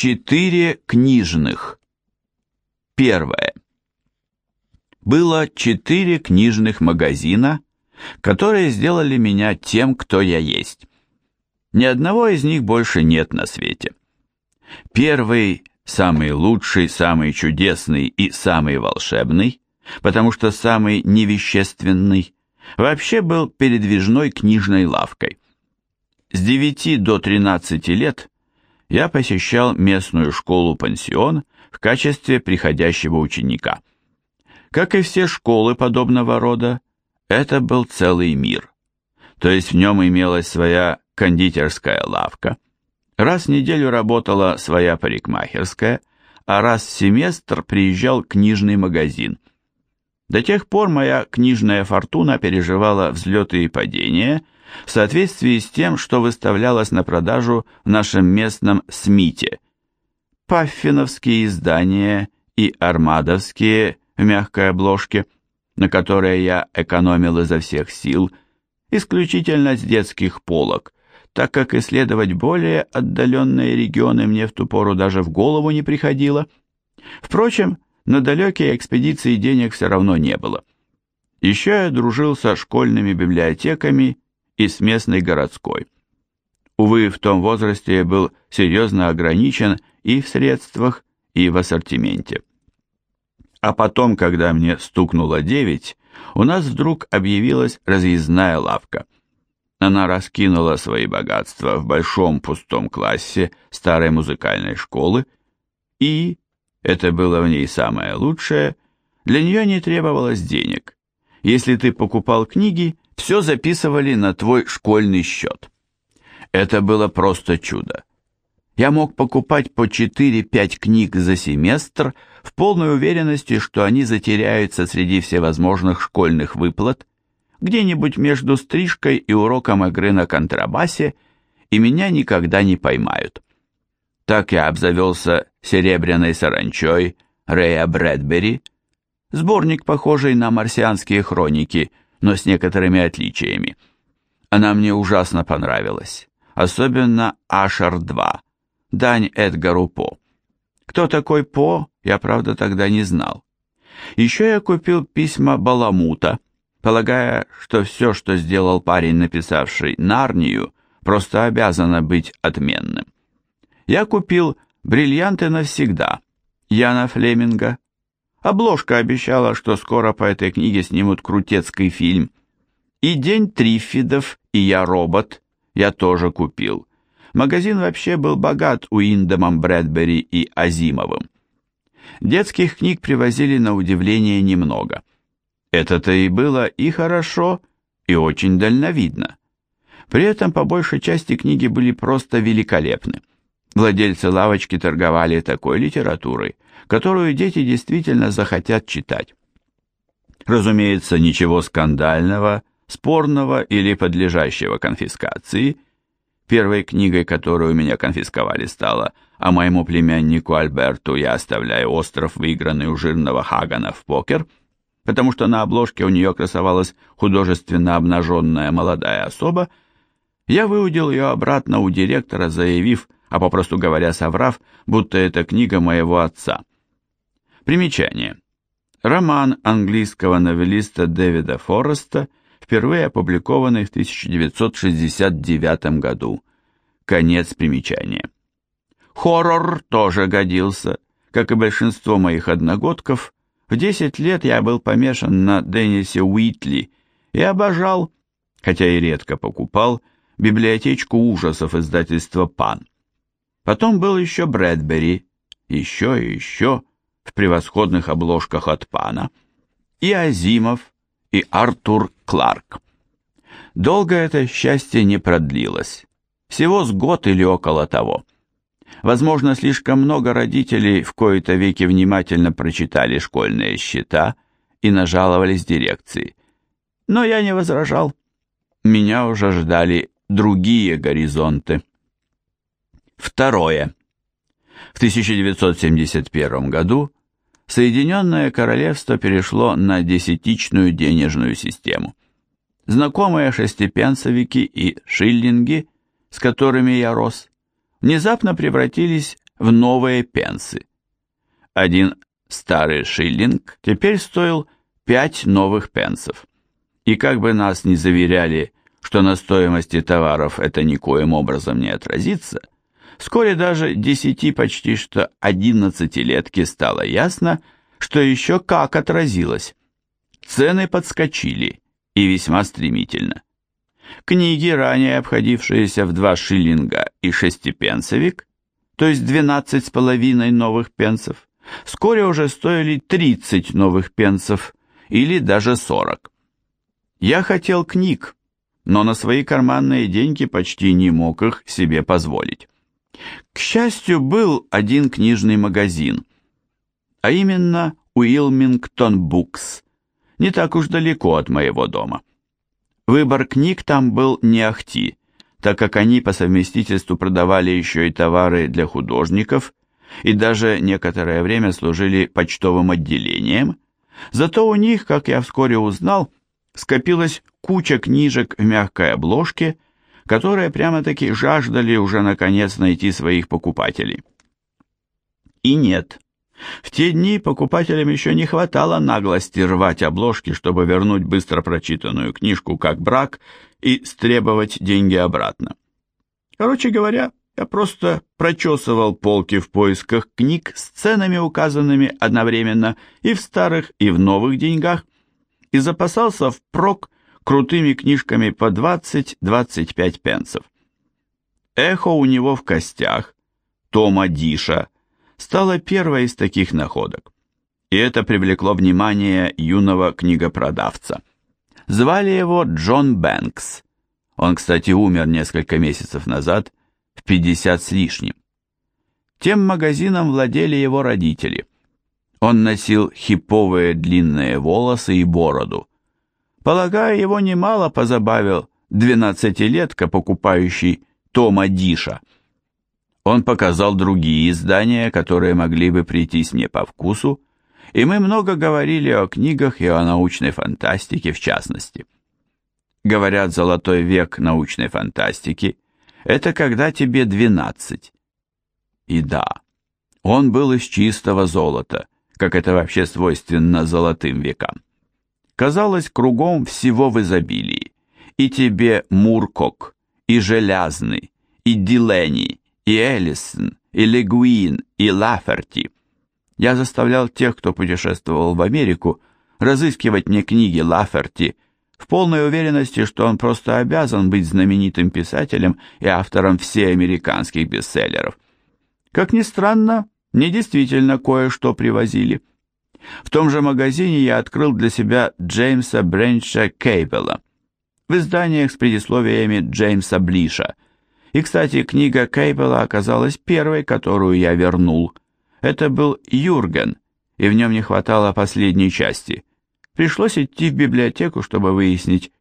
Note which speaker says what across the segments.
Speaker 1: Четыре книжных. Первое. Было четыре книжных магазина, которые сделали меня тем, кто я есть. Ни одного из них больше нет на свете. Первый, самый лучший, самый чудесный и самый волшебный, потому что самый невещественный, вообще был передвижной книжной лавкой. С 9 до 13 лет я посещал местную школу-пансион в качестве приходящего ученика. Как и все школы подобного рода, это был целый мир. То есть в нем имелась своя кондитерская лавка, раз в неделю работала своя парикмахерская, а раз в семестр приезжал книжный магазин. До тех пор моя книжная фортуна переживала взлеты и падения – в соответствии с тем, что выставлялось на продажу в нашем местном СМИТе. Паффиновские издания и армадовские в мягкой обложке, на которые я экономил изо всех сил, исключительно с детских полок, так как исследовать более отдаленные регионы мне в ту пору даже в голову не приходило. Впрочем, на далекие экспедиции денег все равно не было. Еще я дружил со школьными библиотеками и с местной городской. Увы, в том возрасте я был серьезно ограничен и в средствах, и в ассортименте. А потом, когда мне стукнуло девять, у нас вдруг объявилась разъездная лавка. Она раскинула свои богатства в большом пустом классе старой музыкальной школы, и, это было в ней самое лучшее, для нее не требовалось денег. Если ты покупал книги, все записывали на твой школьный счет. Это было просто чудо. Я мог покупать по 4-5 книг за семестр в полной уверенности, что они затеряются среди всевозможных школьных выплат, где-нибудь между стрижкой и уроком игры на контрабасе, и меня никогда не поймают. Так я обзавелся серебряной саранчой Рэя Брэдбери, сборник, похожий на марсианские хроники – но с некоторыми отличиями. Она мне ужасно понравилась, особенно Ашар-2, дань Эдгару По. Кто такой По, я, правда, тогда не знал. Еще я купил письма Баламута, полагая, что все, что сделал парень, написавший Нарнию, просто обязано быть отменным. Я купил «Бриллианты навсегда» Яна Флеминга, Обложка обещала, что скоро по этой книге снимут крутецкий фильм. И «День Триффидов», и «Я робот» я тоже купил. Магазин вообще был богат Уиндомом Брэдбери и Азимовым. Детских книг привозили на удивление немного. Это-то и было и хорошо, и очень дальновидно. При этом по большей части книги были просто великолепны. Владельцы лавочки торговали такой литературой, которую дети действительно захотят читать. Разумеется, ничего скандального, спорного или подлежащего конфискации. Первой книгой, которую меня конфисковали, стала «А моему племяннику Альберту я оставляю остров, выигранный у жирного Хагана в покер», потому что на обложке у нее красовалась художественно обнаженная молодая особа, я выудил ее обратно у директора, заявив, а попросту говоря, соврав, будто это книга моего отца. Примечание. Роман английского новеллиста Дэвида Фореста, впервые опубликованный в 1969 году. Конец примечания. Хоррор тоже годился. Как и большинство моих одногодков, в 10 лет я был помешан на Деннисе Уитли и обожал, хотя и редко покупал, библиотечку ужасов издательства «Пан». Потом был еще Брэдбери, еще и еще, в превосходных обложках от Пана, и Азимов, и Артур Кларк. Долго это счастье не продлилось, всего с год или около того. Возможно, слишком много родителей в кои-то веки внимательно прочитали школьные счета и нажаловались дирекции. Но я не возражал. Меня уже ждали другие горизонты. Второе. В 1971 году Соединенное Королевство перешло на десятичную денежную систему. Знакомые шестипенсовики и шиллинги, с которыми я рос, внезапно превратились в новые пенсы. Один старый шиллинг теперь стоил 5 новых пенсов. И как бы нас ни заверяли, что на стоимости товаров это никоим образом не отразится, вскоре даже десяти почти что одиннадцатилетке стало ясно, что еще как отразилось. Цены подскочили, и весьма стремительно. Книги, ранее обходившиеся в два шиллинга и шестипенсовик, то есть двенадцать с половиной новых пенсов, вскоре уже стоили тридцать новых пенсов или даже сорок. Я хотел книг, но на свои карманные деньги почти не мог их себе позволить. К счастью, был один книжный магазин, а именно Уилмингтон Букс, не так уж далеко от моего дома. Выбор книг там был не ахти, так как они по совместительству продавали еще и товары для художников и даже некоторое время служили почтовым отделением, зато у них, как я вскоре узнал, скопилась куча книжек в мягкой обложке, которые прямо-таки жаждали уже наконец найти своих покупателей. И нет, в те дни покупателям еще не хватало наглости рвать обложки, чтобы вернуть быстро прочитанную книжку как брак и стребовать деньги обратно. Короче говоря, я просто прочесывал полки в поисках книг с ценами, указанными одновременно и в старых, и в новых деньгах, и запасался впрок крутыми книжками по 20-25 пенсов. Эхо у него в костях, Тома Диша – стала первой из таких находок. И это привлекло внимание юного книгопродавца. Звали его Джон Бэнкс. Он, кстати, умер несколько месяцев назад, в 50 с лишним. Тем магазином владели его родители. Он носил хиповые длинные волосы и бороду. Полагаю, его немало позабавил двенадцатилетка, покупающий Тома Диша – он показал другие издания, которые могли бы прийтись мне по вкусу, и мы много говорили о книгах и о научной фантастике в частности. Говорят, золотой век научной фантастики – это когда тебе 12. И да, он был из чистого золота, как это вообще свойственно золотым векам. Казалось, кругом всего в изобилии. И тебе Муркок, и Желязный, и Дилени, и Эллисон, и Легуин, и Лаферти. Я заставлял тех, кто путешествовал в Америку, разыскивать мне книги Лаферти, в полной уверенности, что он просто обязан быть знаменитым писателем и автором всеамериканских бестселлеров. Как ни странно, мне действительно кое-что привозили. В том же магазине я открыл для себя Джеймса Бренча Кейбела в изданиях с предисловиями Джеймса Блиша – и, кстати, книга Кейбела оказалась первой, которую я вернул. Это был Юрген, и в нем не хватало последней части. Пришлось идти в библиотеку, чтобы выяснить,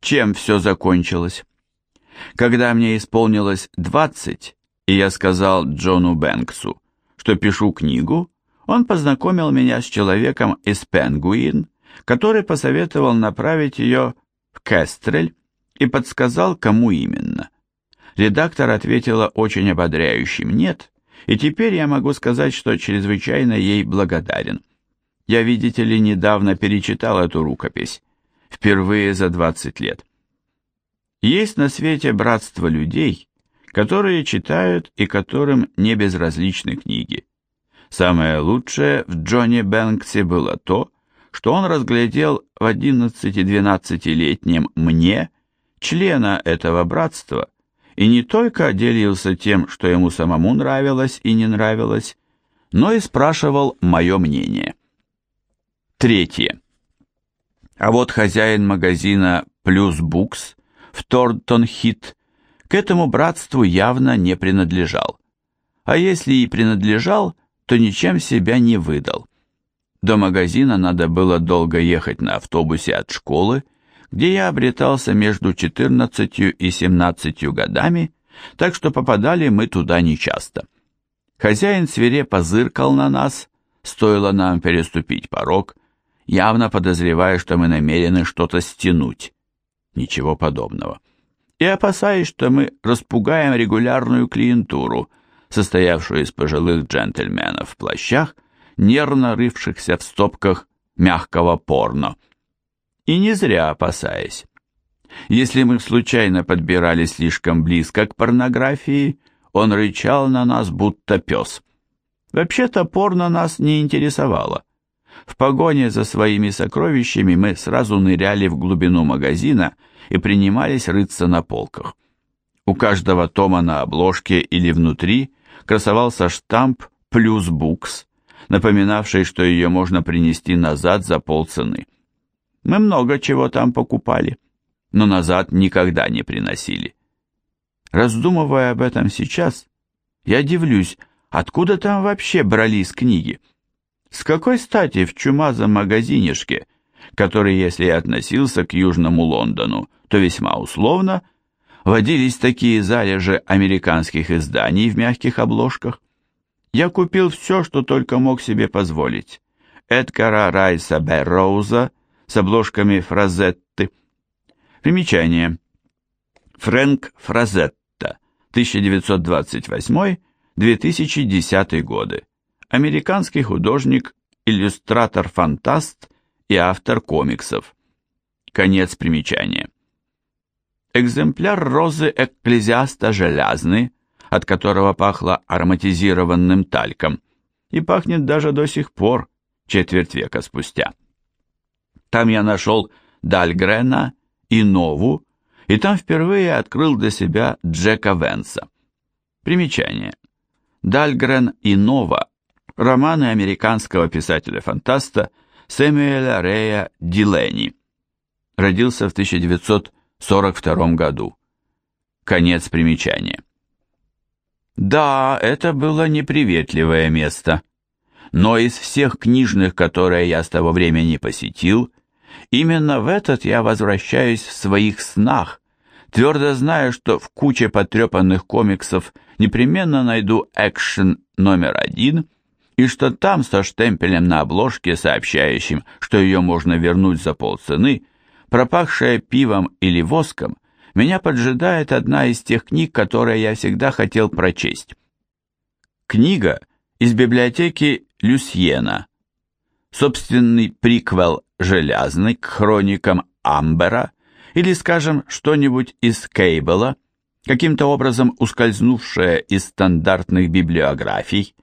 Speaker 1: чем все закончилось. Когда мне исполнилось двадцать, и я сказал Джону Бэнксу, что пишу книгу, он познакомил меня с человеком из Пенгуин, который посоветовал направить ее в Кестрель и подсказал, кому именно. Редактор ответила очень ободряющим «нет», и теперь я могу сказать, что чрезвычайно ей благодарен. Я, видите ли, недавно перечитал эту рукопись, впервые за 20 лет. Есть на свете братство людей, которые читают и которым не безразличны книги. Самое лучшее в Джонни Бэнксе было то, что он разглядел в 11-12-летнем мне члена этого братства и не только делился тем, что ему самому нравилось и не нравилось, но и спрашивал мое мнение. Третье. А вот хозяин магазина «Плюс Букс» в Торнтон-Хит к этому братству явно не принадлежал. А если и принадлежал, то ничем себя не выдал. До магазина надо было долго ехать на автобусе от школы, где я обретался между 14 и 17 годами, так что попадали мы туда нечасто. Хозяин свирепо зыркал на нас, стоило нам переступить порог, явно подозревая, что мы намерены что-то стянуть. Ничего подобного. И опасаясь, что мы распугаем регулярную клиентуру, состоявшую из пожилых джентльменов в плащах, нервно рывшихся в стопках мягкого порно. И не зря опасаясь. Если мы случайно подбирались слишком близко к порнографии, он рычал на нас, будто пес. Вообще-то порно нас не интересовало. В погоне за своими сокровищами мы сразу ныряли в глубину магазина и принимались рыться на полках. У каждого тома на обложке или внутри красовался штамп «плюс букс», напоминавший, что ее можно принести назад за полцены. Мы много чего там покупали, но назад никогда не приносили. Раздумывая об этом сейчас, я дивлюсь, откуда там вообще брались книги. С какой стати в чумазом магазинишке, который, если и относился к Южному Лондону, то весьма условно, водились такие залежи американских изданий в мягких обложках? Я купил все, что только мог себе позволить. Эдгара Райса Берроуза с обложками Фразетты. Примечание. Фрэнк Фразетта, 1928-2010 годы. Американский художник, иллюстратор-фантаст и автор комиксов. Конец примечания. Экземпляр розы экклезиаста железный от которого пахло ароматизированным тальком, и пахнет даже до сих пор, четверть века спустя. Там я нашел Дальгрена и Нову, и там впервые открыл для себя Джека Венса. Примечание. Дальгрен и Нова – романы американского писателя-фантаста Сэмюэля Рея Дилени. Родился в 1942 году. Конец примечания. Да, это было неприветливое место. Но из всех книжных, которые я с того времени посетил, именно в этот я возвращаюсь в своих снах, твердо зная, что в куче потрепанных комиксов непременно найду экшен номер один, и что там со штемпелем на обложке, сообщающим, что ее можно вернуть за полцены, пропахшая пивом или воском, меня поджидает одна из тех книг, которые я всегда хотел прочесть. Книга из библиотеки Люсьена. Собственный приквел «Железный» к хроникам Амбера или, скажем, что-нибудь из Кейбла, каким-то образом ускользнувшее из стандартных библиографий.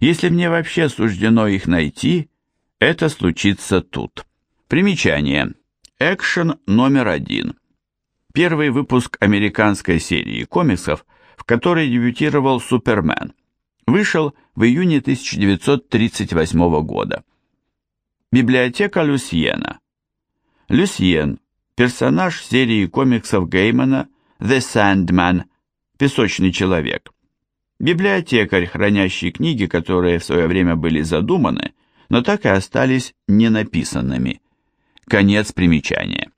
Speaker 1: Если мне вообще суждено их найти, это случится тут. Примечание. Экшен номер один первый выпуск американской серии комиксов, в которой дебютировал Супермен, вышел в июне 1938 года. Библиотека Люсьена. Люсьен – персонаж серии комиксов Геймана «The Sandman» – «Песочный человек». Библиотекарь, хранящий книги, которые в свое время были задуманы, но так и остались ненаписанными. Конец примечания.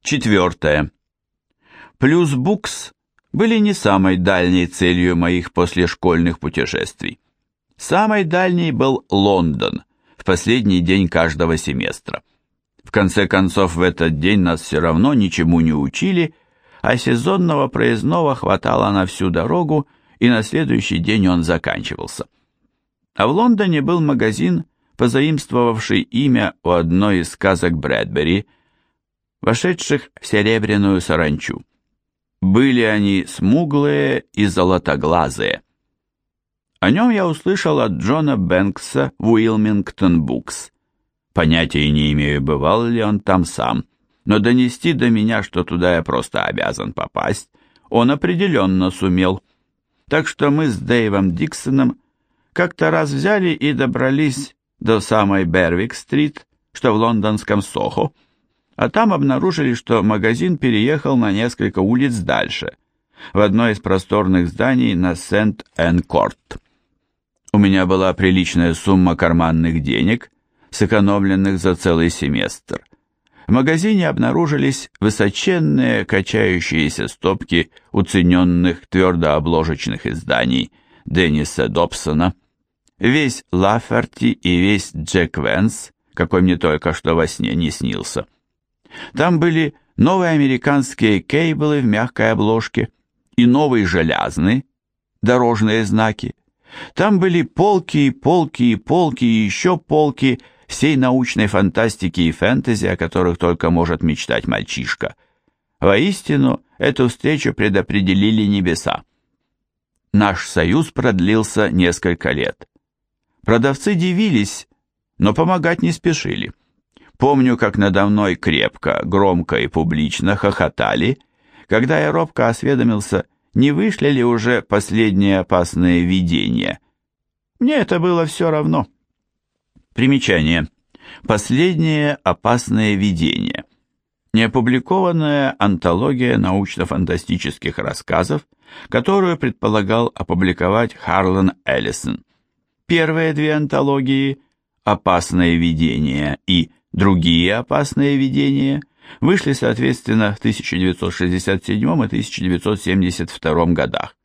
Speaker 1: Четвертое. Плюс букс были не самой дальней целью моих послешкольных путешествий. Самой дальней был Лондон в последний день каждого семестра. В конце концов, в этот день нас все равно ничему не учили, а сезонного проездного хватало на всю дорогу, и на следующий день он заканчивался. А в Лондоне был магазин, позаимствовавший имя у одной из сказок Брэдбери – вошедших в серебряную саранчу. Были они смуглые и золотоглазые. О нем я услышал от Джона Бэнкса в Уилмингтон Букс. Понятия не имею, бывал ли он там сам, но донести до меня, что туда я просто обязан попасть, он определенно сумел. Так что мы с Дэйвом Диксоном как-то раз взяли и добрались до самой Бервик-стрит, что в лондонском Сохо, а там обнаружили, что магазин переехал на несколько улиц дальше, в одно из просторных зданий на Сент-Энн-Корт. У меня была приличная сумма карманных денег, сэкономленных за целый семестр. В магазине обнаружились высоченные качающиеся стопки уцененных твердообложечных изданий Денниса Добсона, весь Лаферти и весь Джек Венс, какой мне только что во сне не снился. Там были новые американские кейблы в мягкой обложке и новый железный, дорожные знаки. Там были полки и полки и полки и еще полки всей научной фантастики и фэнтези, о которых только может мечтать мальчишка. Воистину, эту встречу предопределили небеса. Наш союз продлился несколько лет. Продавцы дивились, но помогать не спешили. Помню, как надо мной крепко, громко и публично хохотали, когда я робко осведомился, не вышли ли уже последние опасные видения. Мне это было все равно. Примечание. Последнее опасное видение. Неопубликованная антология научно-фантастических рассказов, которую предполагал опубликовать Харлан Эллисон. Первые две антологии «Опасное видение» и «Другие опасные видения» вышли, соответственно, в 1967 и 1972 годах.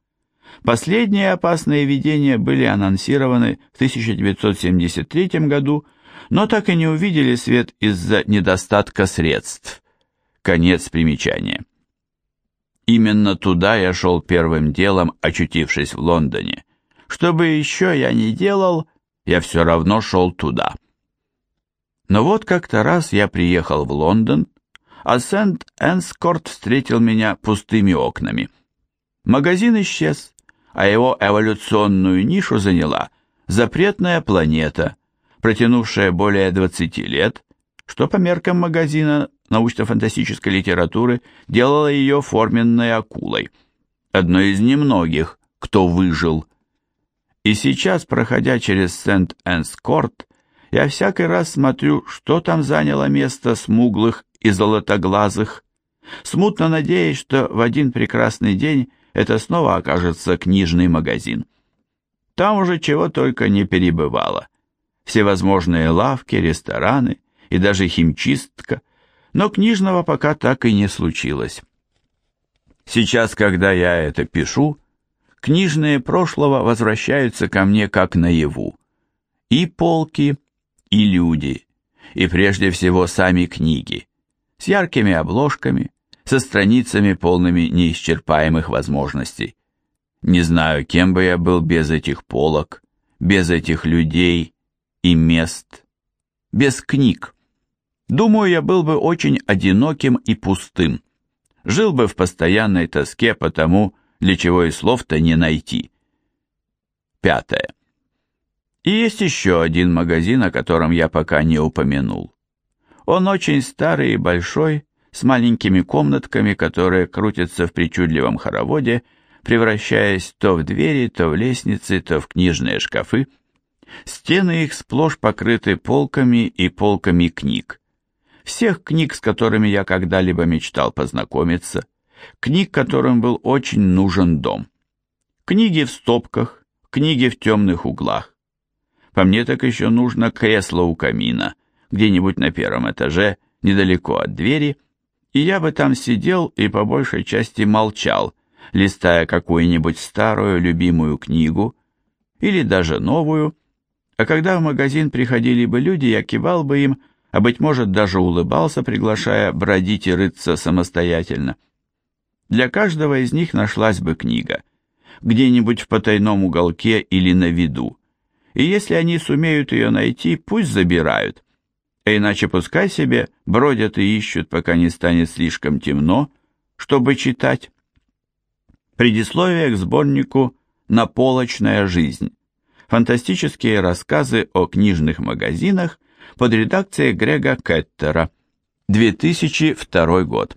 Speaker 1: Последние опасные видения были анонсированы в 1973 году, но так и не увидели свет из-за недостатка средств. Конец примечания. Именно туда я шел первым делом, очутившись в Лондоне. Что бы еще я ни делал, я все равно шел туда. Но вот как-то раз я приехал в Лондон, а Сент-Энскорт встретил меня пустыми окнами. Магазин исчез, а его эволюционную нишу заняла запретная планета, протянувшая более 20 лет, что по меркам магазина научно-фантастической литературы делало ее форменной акулой, одной из немногих, кто выжил. И сейчас, проходя через Сент-Энскорт, я всякий раз смотрю, что там заняло место смуглых и золотоглазых, смутно надеясь, что в один прекрасный день это снова окажется книжный магазин. Там уже чего только не перебывало. Всевозможные лавки, рестораны и даже химчистка, но книжного пока так и не случилось. Сейчас, когда я это пишу, книжные прошлого возвращаются ко мне как наяву. И полки, и люди, и прежде всего сами книги с яркими обложками, со страницами, полными неисчерпаемых возможностей. Не знаю, кем бы я был без этих полок, без этих людей и мест, без книг. Думаю, я был бы очень одиноким и пустым. Жил бы в постоянной тоске по тому, для чего и слов-то не найти. Пятое. И есть еще один магазин, о котором я пока не упомянул. Он очень старый и большой, с маленькими комнатками, которые крутятся в причудливом хороводе, превращаясь то в двери, то в лестницы, то в книжные шкафы. Стены их сплошь покрыты полками и полками книг. Всех книг, с которыми я когда-либо мечтал познакомиться, книг, которым был очень нужен дом. Книги в стопках, книги в темных углах. По мне так еще нужно кресло у камина — где-нибудь на первом этаже, недалеко от двери, и я бы там сидел и по большей части молчал, листая какую-нибудь старую любимую книгу или даже новую, а когда в магазин приходили бы люди, я кивал бы им, а, быть может, даже улыбался, приглашая бродить и рыться самостоятельно. Для каждого из них нашлась бы книга, где-нибудь в потайном уголке или на виду, и если они сумеют ее найти, пусть забирают а иначе пускай себе бродят и ищут, пока не станет слишком темно, чтобы читать. Предисловие к сборнику «Наполочная жизнь». Фантастические рассказы о книжных магазинах под редакцией Грега Кеттера. 2002 год.